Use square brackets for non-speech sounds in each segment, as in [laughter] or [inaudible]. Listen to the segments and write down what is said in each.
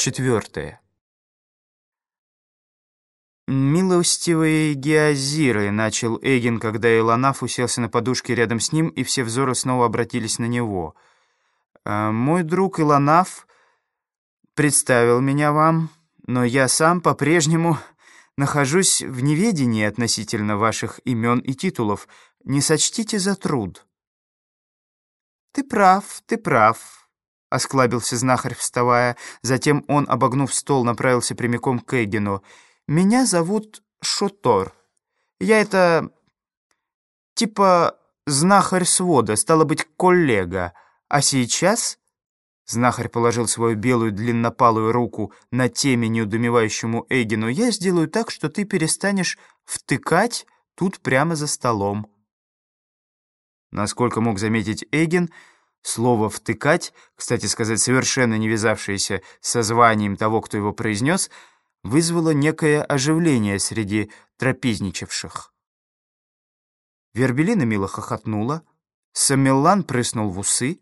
Четвертое. «Милостивые геозиры», — начал Эгин, когда Илонаф уселся на подушке рядом с ним, и все взоры снова обратились на него. «А «Мой друг Илонаф представил меня вам, но я сам по-прежнему нахожусь в неведении относительно ваших имен и титулов. Не сочтите за труд». «Ты прав, ты прав», — осклабился знахарь, вставая. Затем он, обогнув стол, направился прямиком к Эгину. «Меня зовут Шутор. Я это... типа знахарь свода, стало быть, коллега. А сейчас...» Знахарь положил свою белую длиннопалую руку на теме неудумевающему Эгину. «Я сделаю так, что ты перестанешь втыкать тут прямо за столом». Насколько мог заметить Эгин, Слово «втыкать», кстати сказать, совершенно не вязавшееся со званием того, кто его произнес, вызвало некое оживление среди трапезничавших. Вербелина мило хохотнула, Самеллан прыснул в усы,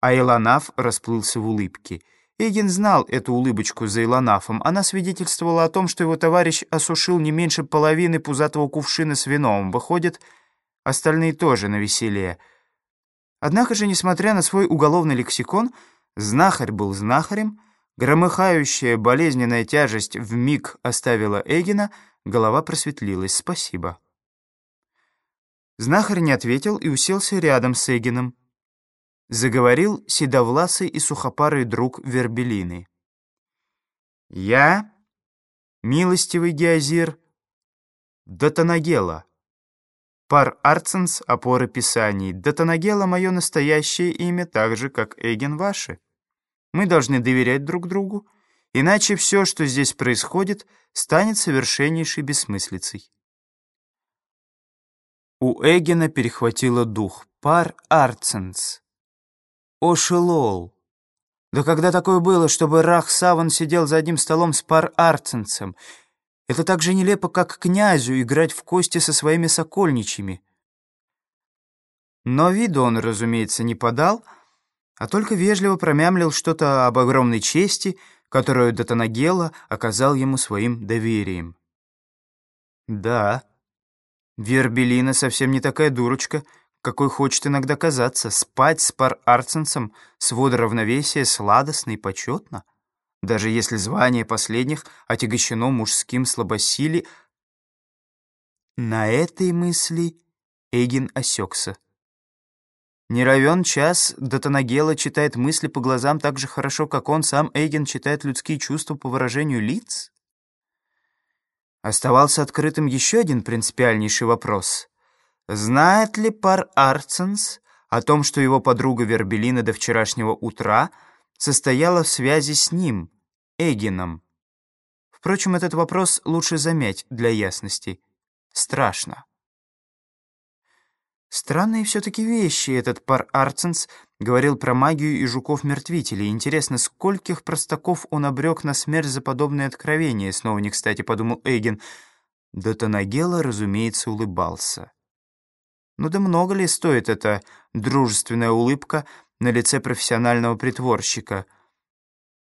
а Илонаф расплылся в улыбке. Эгин знал эту улыбочку за Илонафом. Она свидетельствовала о том, что его товарищ осушил не меньше половины пузатого кувшина с вином. Выходит, остальные тоже на веселье — Однако же, несмотря на свой уголовный лексикон, знахарь был знахарем, громыхающая болезненная тяжесть в миг оставила Эгина, голова просветлилась. «Спасибо». Знахарь не ответил и уселся рядом с Эгином. Заговорил седовласый и сухопарый друг Вербелины. «Я, милостивый Геозир, Датанагела». Пар Арценс — опоры писаний. Датанагела — мое настоящее имя, так же, как Эйген ваше. Мы должны доверять друг другу, иначе все, что здесь происходит, станет совершеннейшей бессмыслицей. У Эгена перехватило дух. Пар Арценс. Ошелол. Да когда такое было, чтобы Рах Саван сидел за одним столом с Пар Арценсом? Это так же нелепо, как князю играть в кости со своими сокольничьими. Но виду он, разумеется, не подал, а только вежливо промямлил что-то об огромной чести, которую Датанагела оказал ему своим доверием. Да, Вербелина совсем не такая дурочка, какой хочет иногда казаться. Спать с пар Арценсом, свод равновесия, сладостно и почетно даже если звание последних отягощено мужским слабосилием. На этой мысли Эгин осекся. Не час, Датанагела читает мысли по глазам так же хорошо, как он сам, Эгин, читает людские чувства по выражению лиц? Оставался открытым еще один принципиальнейший вопрос. Знает ли пар Арценс о том, что его подруга Вербелина до вчерашнего утра состояла в связи с ним, Эгином. Впрочем, этот вопрос лучше замять для ясности. Страшно. Странные все-таки вещи этот пар Арценс говорил про магию и жуков-мертвителей. Интересно, скольких простаков он обрек на смерть за подобные откровения, снова не кстати подумал Эйген. Да Танагела, разумеется, улыбался. Ну да много ли стоит эта дружественная улыбка на лице профессионального притворщика —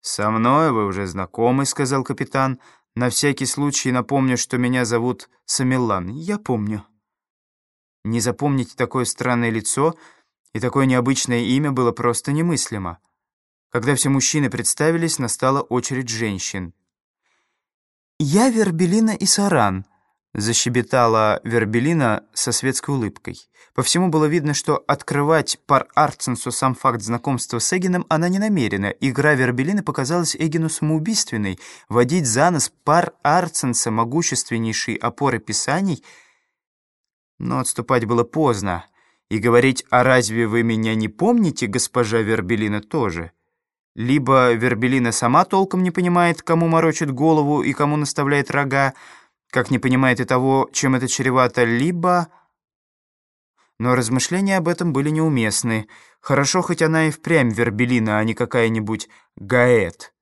«Со мной вы уже знакомы», — сказал капитан. «На всякий случай напомню, что меня зовут Самилан. Я помню». Не запомнить такое странное лицо и такое необычное имя было просто немыслимо. Когда все мужчины представились, настала очередь женщин. «Я Вербелина и Саран», Защебетала Вербелина со светской улыбкой. По всему было видно, что открывать пар Арценсу сам факт знакомства с Эгином она не намерена. Игра Вербелины показалась Эгину самоубийственной. Водить за нос пар Арценса, могущественнейшей опоры писаний... Но отступать было поздно. И говорить «А разве вы меня не помните, госпожа Вербелина, тоже?» Либо Вербелина сама толком не понимает, кому морочит голову и кому наставляет рога, как не понимает и того, чем это чревато, либо... Но размышления об этом были неуместны. Хорошо, хоть она и впрямь Вербелина, а не какая-нибудь Гаэт.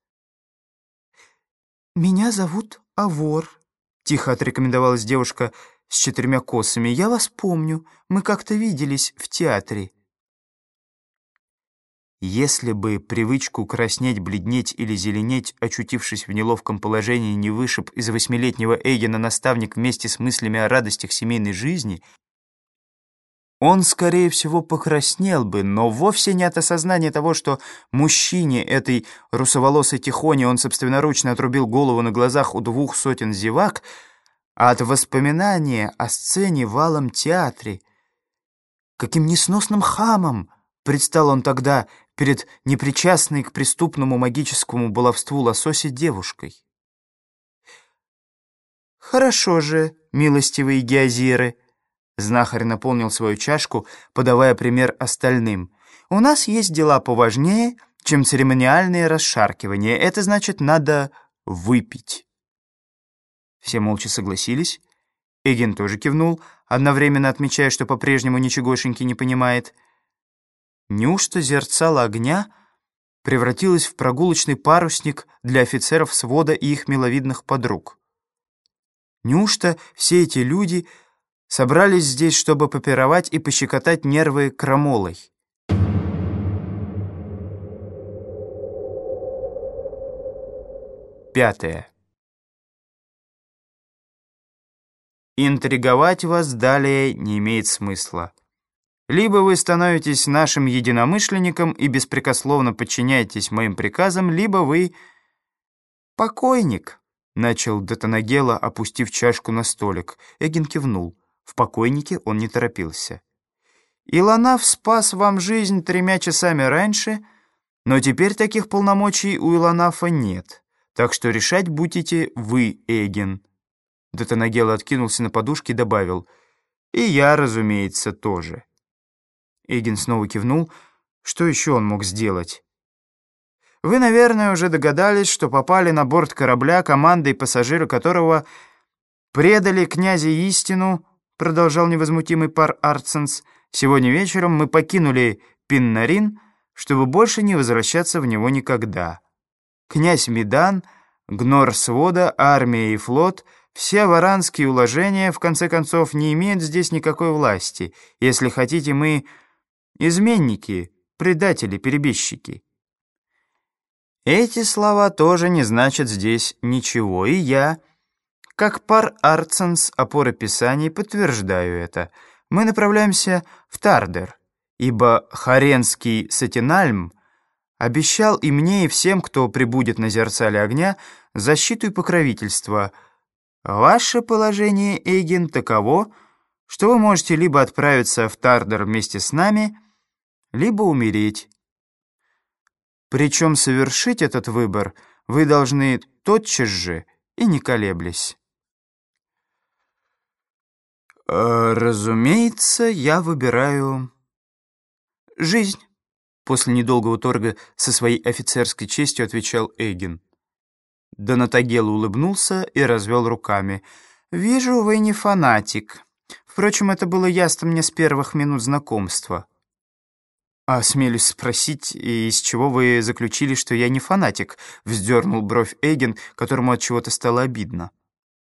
«Меня зовут Авор», — тихо отрекомендовалась девушка с четырьмя косами. «Я вас помню. Мы как-то виделись в театре». Если бы привычку краснеть, бледнеть или зеленеть, очутившись в неловком положении, не вышиб из восьмилетнего Эйгена наставник вместе с мыслями о радостях семейной жизни, он, скорее всего, покраснел бы, но вовсе не от осознания того, что мужчине этой русоволосой тихони он собственноручно отрубил голову на глазах у двух сотен зевак, а от воспоминания о сцене в Алом театре. Каким несносным хамом предстал он тогда перед непричастной к преступному магическому баловству лосося девушкой. «Хорошо же, милостивые геозиры!» Знахарь наполнил свою чашку, подавая пример остальным. «У нас есть дела поважнее, чем церемониальные расшаркивания. Это значит, надо выпить». Все молча согласились. Эгин тоже кивнул, одновременно отмечая, что по-прежнему ничегошеньки не понимает. Неужто зерцало огня превратилось в прогулочный парусник для офицеров свода и их миловидных подруг? Неужто все эти люди собрались здесь, чтобы попировать и пощекотать нервы крамолой. Пятое. Интриговать вас далее не имеет смысла. Либо вы становитесь нашим единомышленником и беспрекословно подчиняетесь моим приказам, либо вы покойник, начал Детонагела, опустив чашку на столик. Эгин кивнул. В покойнике он не торопился. «Илонаф спас вам жизнь тремя часами раньше, но теперь таких полномочий у Илонафа нет, так что решать будете вы, Эгин». Детонагел откинулся на подушке и добавил, «И я, разумеется, тоже». Эгин снова кивнул. Что еще он мог сделать? «Вы, наверное, уже догадались, что попали на борт корабля, команда и которого предали князя истину, продолжал невозмутимый пар Арценс, сегодня вечером мы покинули Пиннарин, чтобы больше не возвращаться в него никогда. Князь Медан, Гнор Свода, армия и флот — все варанские уложения, в конце концов, не имеют здесь никакой власти. Если хотите, мы изменники, предатели, перебежчики. Эти слова тоже не значат здесь ничего, и я как пар Арценс опоры Писаний подтверждаю это. Мы направляемся в Тардер, ибо Харенский Сатинальм обещал и мне, и всем, кто прибудет на зерцале огня, защиту и покровительство. Ваше положение, Эйген, таково, что вы можете либо отправиться в Тардер вместе с нами, либо умереть. Причем совершить этот выбор вы должны тотчас же и не колеблясь. Э, «Разумеется, я выбираю жизнь», — после недолгого торга со своей офицерской честью отвечал Эйген. Донатагел улыбнулся и развел руками. «Вижу, вы не фанатик. Впрочем, это было ясно мне с первых минут знакомства». «Осмелюсь спросить, из чего вы заключили, что я не фанатик?» — вздернул бровь Эгин, которому от чего-то стало обидно.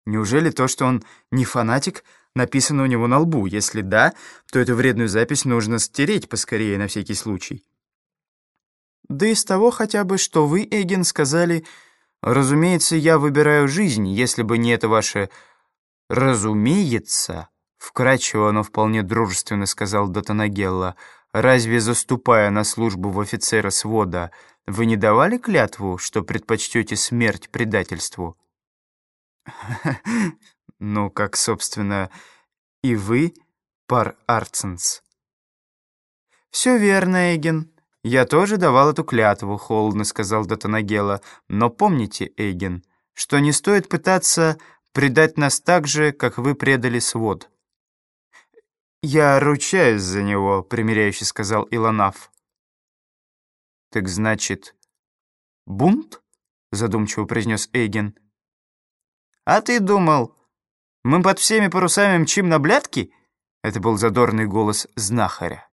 «Неужели то, что он не фанатик, написано у него на лбу? Если да, то эту вредную запись нужно стереть поскорее на всякий случай. Да из того хотя бы, что вы, Эгин, сказали, разумеется, я выбираю жизнь, если бы не это ваше «разумеется», вкрадчиво, но вполне дружественно сказал Датанагелла, разве заступая на службу в офицера свода, вы не давали клятву, что предпочтете смерть предательству? [laughs] Ну, как, собственно, и вы, пар Арценс. «Все верно, Эйген. Я тоже давал эту клятву», — холодно сказал Датанагела. «Но помните, Эйген, что не стоит пытаться предать нас так же, как вы предали свод». «Я ручаюсь за него», — примиряюще сказал Илонаф. «Так значит, бунт?» — задумчиво произнес Эйген. «А ты думал, мы под всеми парусами мчим на блядки?» Это был задорный голос знахаря.